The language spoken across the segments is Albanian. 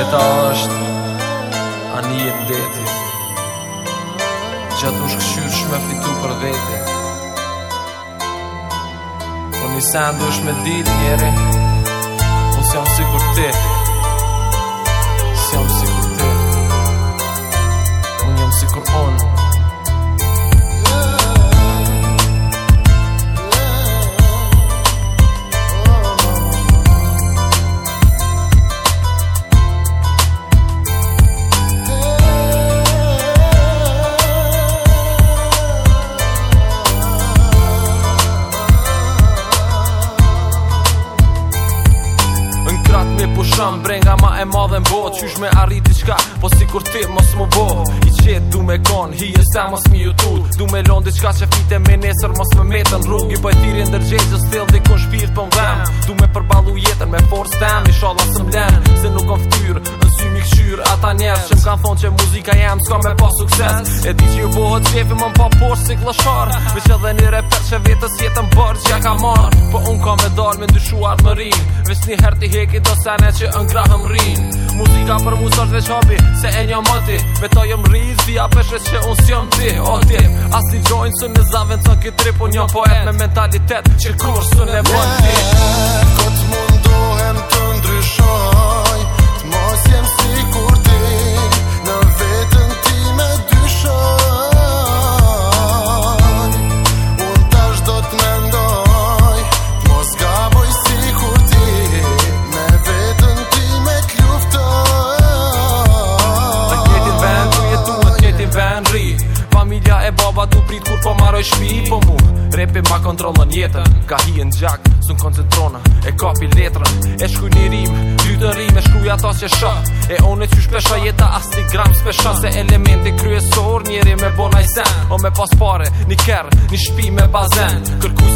jeta është A një jetë deti Gjatë më shkëshyrë shme fitu për vete, Po një sandu është me ditë njeri Po si jam si kur ti Unë si shumë brenga ma e madhe në botë Qysh me arrit i qka, po si kur ti mos më bo I qetë du me konë, hi e sa mos mi ju tut Du me lonë di qka që fite me nesër mos me metën rrugë po e tiri ndërgjegjës të stil dhe kun shpirt për më dhem Du me përbalu jetën me forës tem, i shala së mlenë thonë që muzika jam s'ka me pas sukses E di që ju bohët qefi më më pa poshë si klashar Vë që dhe një repet që vetës jetën bërë që ja ka marë Po unë ka me dalë me ndyshu atë më rinë një herë t'i heki do sene që në krahë rinë Muzika për mu sërë dhe qabi se e një mëti Me ta jëmë rizë dhja pëshre që unë s'jëm ti O ti, asë gjojnë së në zavën të në këtë Po një poet me mentalitet që kur së në bëti po maroj shpi po mu Repi ma kontrolën jetën Ka hien gjak, së në E kapi letrën, e shkuj një rim dy të rim, e shkuj ato që shë E onë e që shpesha jeta asti gram Spesha se elementi kryesor Njeri me bonaj o me pas pare Një kerë, një shpi me bazen Kërkuj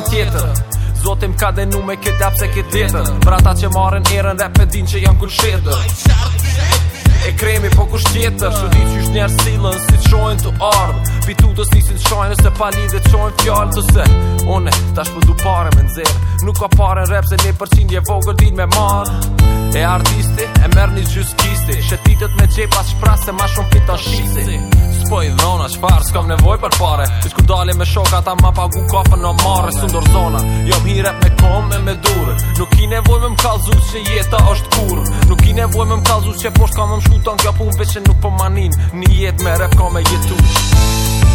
kanë tjetër Zotim ka denu me këtë apse këtë tjetër Pra ta që marën erën dhe për që janë kënë shetër E kremi po kusht tjetër Shë që është njerë silën si të shojnë të ardhë Pitu të snisin të shojnë se palin dhe të shojnë fjallë të se One, ta shpë pare me nëzirë Nuk ka pare në rep se një përqindje vogër din me marë E artisti, e mërë një gjusë kisti Shëtitët me gjepa shprasë se ma shumë pita shisi qëfar s'kam nevoj për pare Qështë ku dalim me shoka ta ma pagu kafën në mare Së ndor zona, jo m'hirep me kom e me dure Nuk i nevoj me m'kazu që jeta është kurr Nuk i nevoj me m'kazu që posht kam më shkutan të n'kja pun nuk po manin, një jet me rep ka me jetu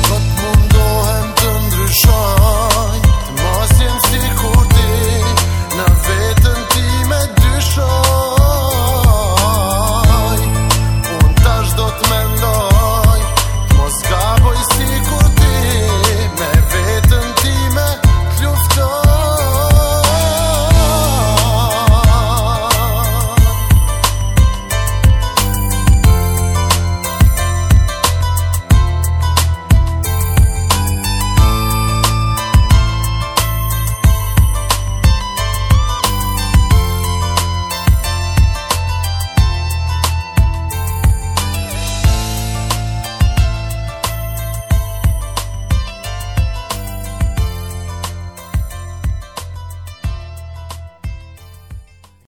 Këtë